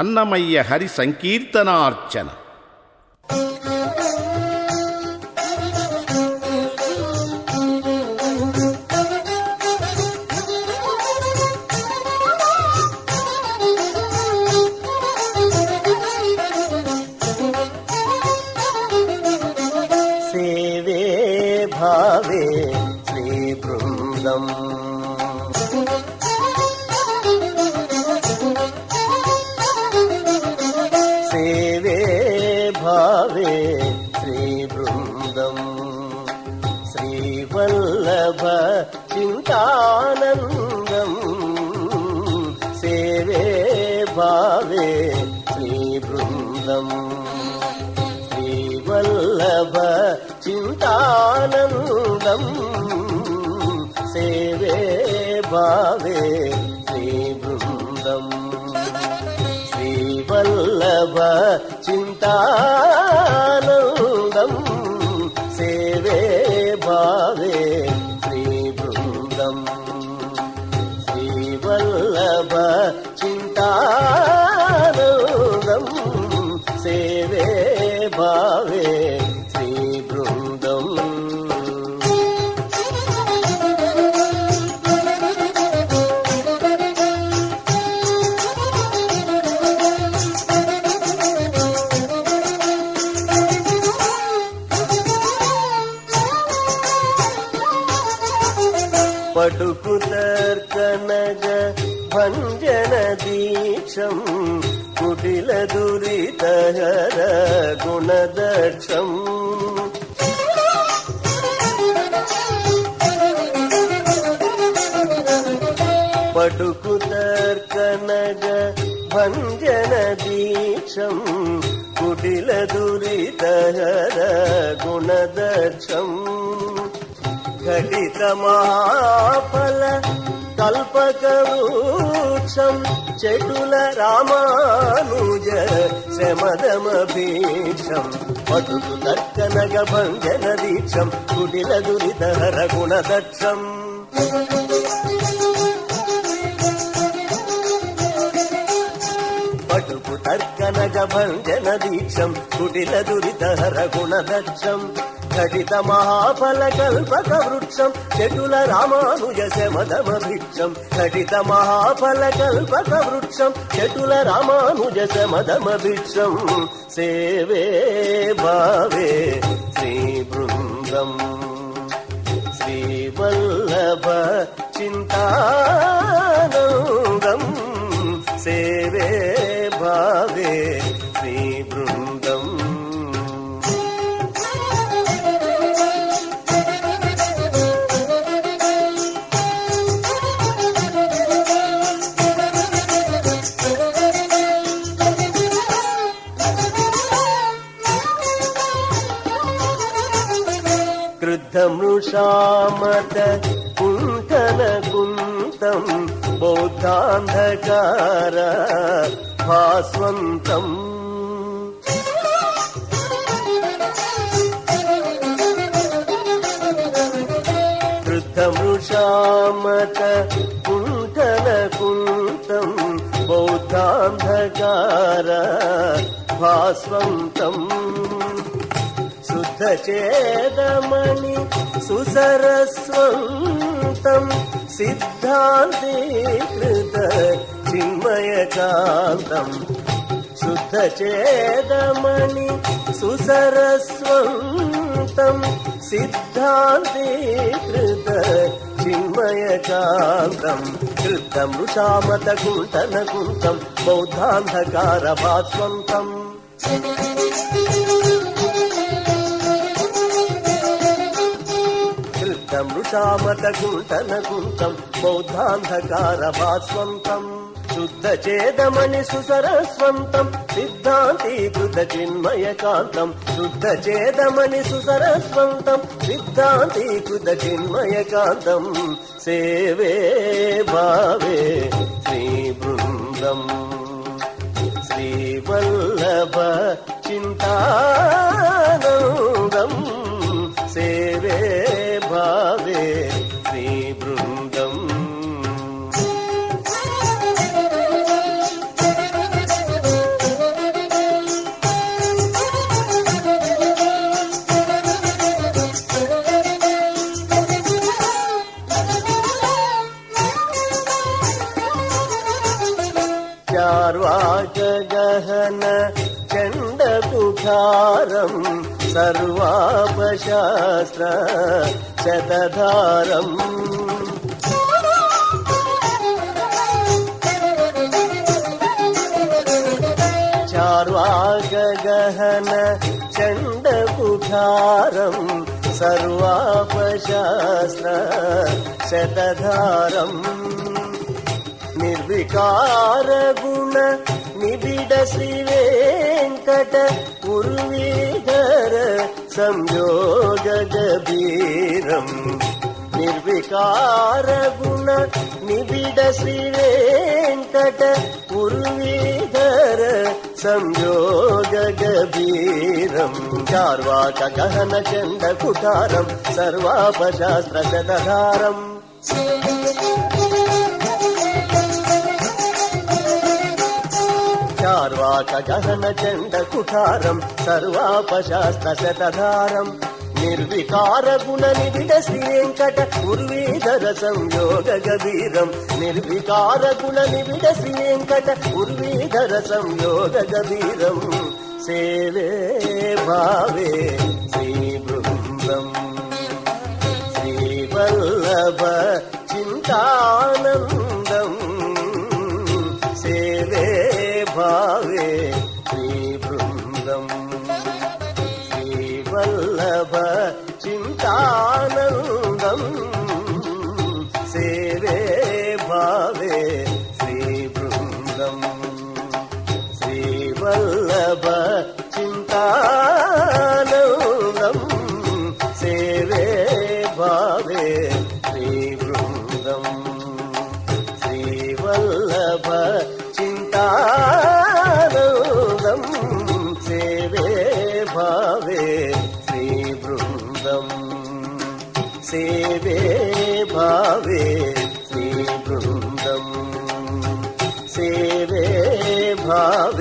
அன்னமய்ய ஹரி சங்கீர்த்தனார்ச்சனம் భావే శ్రీ బృందం. శ్రీవల్లభ చింతానందం. సేవే భావే శ్రీ బృందం. శ్రీవల్లభ చింతానందం. సేవే భావే శ్రీ బృందం. శ్రీవల్లభ చింత తర్కనగ భంజన దీక్షం కుటిల దురితహర గుణదక్షం. పటుకు తర్కనగ భంజన దీక్షం కుటిల దురితహర గుణదక్షం. ఘటిత మహాఫల కల్పకవృక్షం చెటుల రామానుజ శమదమ భీక్షం. పటుకు దక్కనగ భంజన దీక్షం కుటిల దురితహర గుణదక్షం పటుకు తర్కనగ భంజన దీక్షం కుటిల దురితహర గుణదక్షం సహిత మహాఫల కల్పక వృక్షం చెటుల రామానుజ శమదమ భిక్షం. సహిత మహాఫల కల్పక వృక్షం చెటుల రామానుజ శమదమ భిక్షం. సేవే భావే శ్రీ బృందం. శ్రీవల్లభ చింతా वृद्धमृषामत कुङ्कलकुन्तम् बौद्धान्धकार भास्वन्तम् वृद्धमृषामत कुङ्कनकुन्तं बौद्धान्धकार भास्वन्तम् చేదమణి సుసరస్వంతం సిద్ధాంతీకృత చిన్మయకాంతం శుద్ధ చేదమణి సుసరస్వంతం సిద్ధాంతీకృత చిన్మయకాంతం కృతమృషామత కుంటన కుంతం బౌద్ధాంధకార భాస్వంతం. కృతమృషామత గుంటన కుంతం బౌద్ధాంధకార భాస్వంతం శుద్ధ చేదమణి సుసరస్వంతం సిద్ధాంతీకృత చిన్మయకాంతం శుద్ధ చేదమణి సుసరస్వంతం సిద్ధాంతీకృత చిన్మయకాంతం సేవే భావే శ్రీ బృందం శ్రీవల్లభ చింతానం కుఠారం సర్వాపశాస్త్ర శతధారం చార్వాక గహన చండ కుఠారం సర్వాపశాస్త్ర శతధారం నిర్వికార గుణ నిబిడ శ్రీ వెంకట ఉర్వీధర సంయోగ గభీరం నిర్వికార గుణ నిబిడ శ్రీ వెంకట ఉర్వీధర సంయోగ గభీరం చార్వాక గహన చండ కుటారం సర్వాపశాస్త్ర శతధారం. చార్వాక గహన చండ కుఠారం సర్వాపశాస్త శతధారం. నిర్వికార గుణ నిబిడ శ్రీ వెంకట ఉర్వీధర సంయోగ గభీరం. నిర్వికార గుణ నిబిడ శ్రీ వెంకట ఉర్వీధర సంయోగ గభీరం. సేవే భావే శ్రీ బృందం. శ్రీ వల్లభ చింతానందం శ్రీవల్లభ చింతానందం సేవే భావే శ్రీ బృందం. సేవే భావే శ్రీ బృందం. సేవే భావే